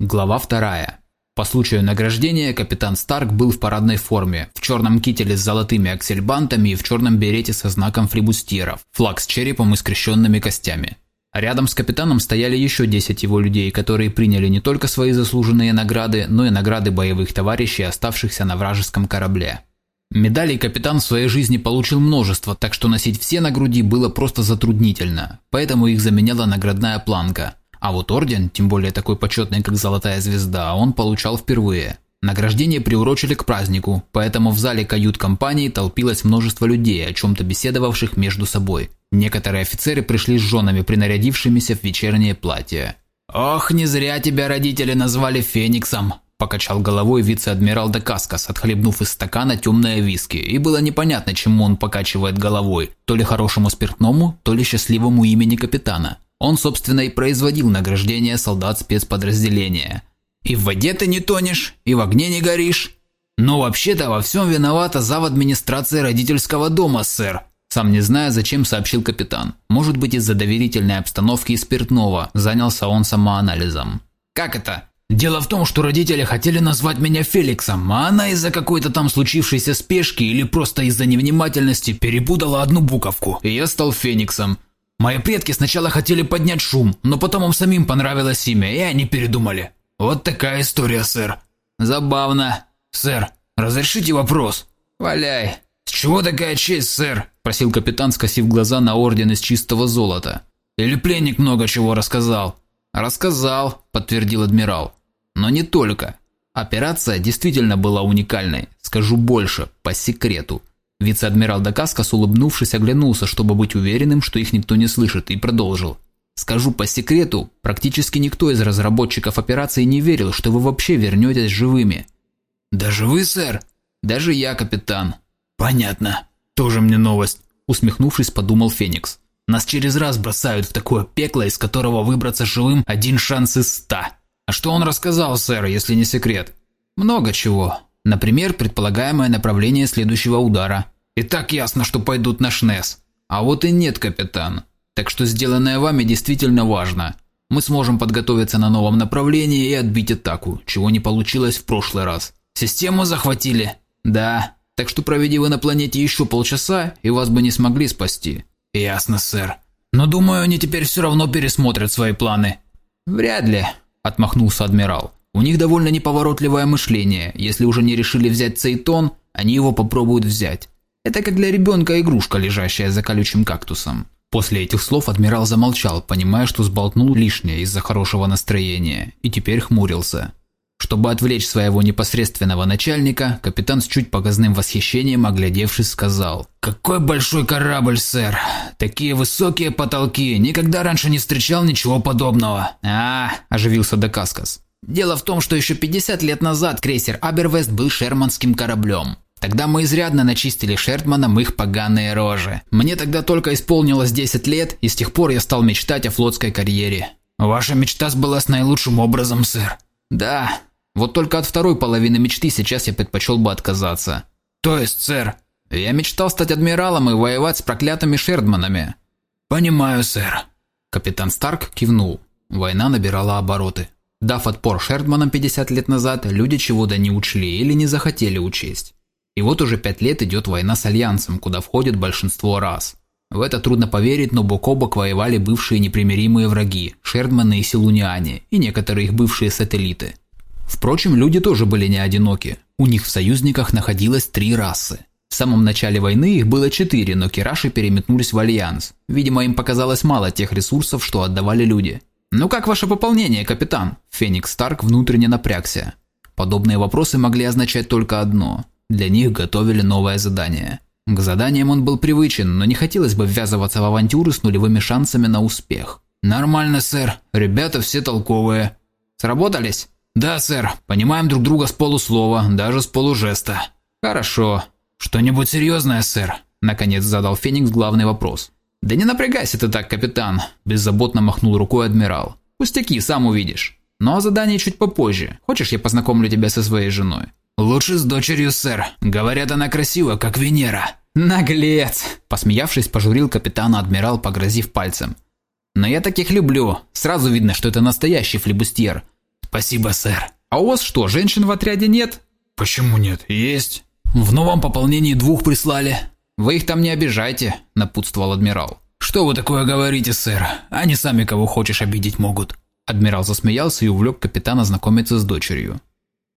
Глава вторая. По случаю награждения капитан Старк был в парадной форме, в черном кителе с золотыми аксельбантами и в черном берете со знаком флибустьеров, флаг с черепом и скрещенными костями. Рядом с капитаном стояли еще 10 его людей, которые приняли не только свои заслуженные награды, но и награды боевых товарищей, оставшихся на вражеском корабле. Медалей капитан в своей жизни получил множество, так что носить все на груди было просто затруднительно, поэтому их заменяла наградная планка – а вот орден, тем более такой почетный, как Золотая Звезда, он получал впервые. Награждение приурочили к празднику, поэтому в зале кают-компании толпилось множество людей, о чем-то беседовавших между собой. Некоторые офицеры пришли с женами, принарядившимися в вечернее платье. «Ох, не зря тебя родители назвали Фениксом!» – покачал головой вице-адмирал Декаскас, отхлебнув из стакана темное виски, и было непонятно, чему он покачивает головой – то ли хорошему спиртному, то ли счастливому имени капитана. Он, собственно, и производил награждение солдат спецподразделения. И в воде ты не тонешь, и в огне не горишь. Но вообще-то во всем виновата зав. администрации родительского дома, сэр. Сам не зная, зачем сообщил капитан. Может быть, из-за доверительной обстановки и спиртного. Занялся он самоанализом. Как это? Дело в том, что родители хотели назвать меня Феликсом, а она из-за какой-то там случившейся спешки или просто из-за невнимательности перепутала одну буковку, и я стал Фениксом. Мои предки сначала хотели поднять шум, но потом им самим понравилось имя, и они передумали. Вот такая история, сэр. Забавно. Сэр, разрешите вопрос? Валяй. С чего такая честь, сэр? Просил капитан, скосив глаза на орден из чистого золота. Или пленник много чего рассказал? Рассказал, подтвердил адмирал. Но не только. Операция действительно была уникальной. Скажу больше, по секрету. Вице-адмирал Дакаскас, улыбнувшись, оглянулся, чтобы быть уверенным, что их никто не слышит, и продолжил. «Скажу по секрету, практически никто из разработчиков операции не верил, что вы вообще вернетесь живыми». «Даже вы, сэр?» «Даже я, капитан». «Понятно. Тоже мне новость», – усмехнувшись, подумал Феникс. «Нас через раз бросают в такое пекло, из которого выбраться живым один шанс из ста». «А что он рассказал, сэр, если не секрет?» «Много чего. Например, предполагаемое направление следующего удара. И так ясно, что пойдут на ШНЕС. А вот и нет, капитан. Так что сделанное вами действительно важно. Мы сможем подготовиться на новом направлении и отбить атаку, чего не получилось в прошлый раз. Систему захватили? Да. Так что проведи вы на планете еще полчаса, и вас бы не смогли спасти. Ясно, сэр. Но думаю, они теперь все равно пересмотрят свои планы. Вряд ли, отмахнулся адмирал. У них довольно неповоротливое мышление. Если уже не решили взять цейтон, они его попробуют взять. Это как для ребенка игрушка, лежащая за колючим кактусом. После этих слов адмирал замолчал, понимая, что сболтнул лишнее из-за хорошего настроения, и теперь хмурился. Чтобы отвлечь своего непосредственного начальника, капитан с чуть показным восхищением, оглядевшись, сказал. «Какой большой корабль, сэр! Такие высокие потолки! Никогда раньше не встречал ничего подобного!» «А, – оживился Декаскас. Дело в том, что еще 50 лет назад крейсер Абервест был шерманским кораблем. Тогда мы изрядно начистили Шертманам их поганые рожи. Мне тогда только исполнилось 10 лет, и с тех пор я стал мечтать о флотской карьере. Ваша мечта сбылась наилучшим образом, сэр. Да. Вот только от второй половины мечты сейчас я предпочел бы отказаться. То есть, сэр, я мечтал стать адмиралом и воевать с проклятыми Шердманами. Понимаю, сэр. Капитан Старк кивнул. Война набирала обороты. Дав отпор Шердманам 50 лет назад, люди чего-то не учли или не захотели учесть. И вот уже пять лет идет война с Альянсом, куда входит большинство рас. В это трудно поверить, но бок о бок воевали бывшие непримиримые враги – Шердманы и Силуниане, и некоторые их бывшие сателлиты. Впрочем, люди тоже были не одиноки. У них в союзниках находилось три расы. В самом начале войны их было четыре, но кираши переметнулись в Альянс. Видимо, им показалось мало тех ресурсов, что отдавали люди. «Ну как ваше пополнение, капитан?» Феникс Старк внутренне напрягся. Подобные вопросы могли означать только одно. Для них готовили новое задание. К заданиям он был привычен, но не хотелось бы ввязываться в авантюры с нулевыми шансами на успех. «Нормально, сэр. Ребята все толковые». «Сработались?» «Да, сэр. Понимаем друг друга с полуслова, даже с полужеста». «Хорошо. Что-нибудь серьезное, сэр?» Наконец задал Феникс главный вопрос. «Да не напрягайся ты так, капитан», – беззаботно махнул рукой адмирал. «Пустяки, сам увидишь. Но о задании чуть попозже. Хочешь, я познакомлю тебя со своей женой?» «Лучше с дочерью, сэр. Говорят, она красива, как Венера». «Наглец!» – посмеявшись, пожурил капитана адмирал, погрозив пальцем. «Но я таких люблю. Сразу видно, что это настоящий флебустьер. Спасибо, сэр. А у вас что, женщин в отряде нет? Почему нет? Есть. В новом пополнении двух прислали. Вы их там не обижайте, напутствовал адмирал. Что вы такое говорите, сэр? Они сами кого хочешь обидеть могут. Адмирал засмеялся и увлек капитана знакомиться с дочерью.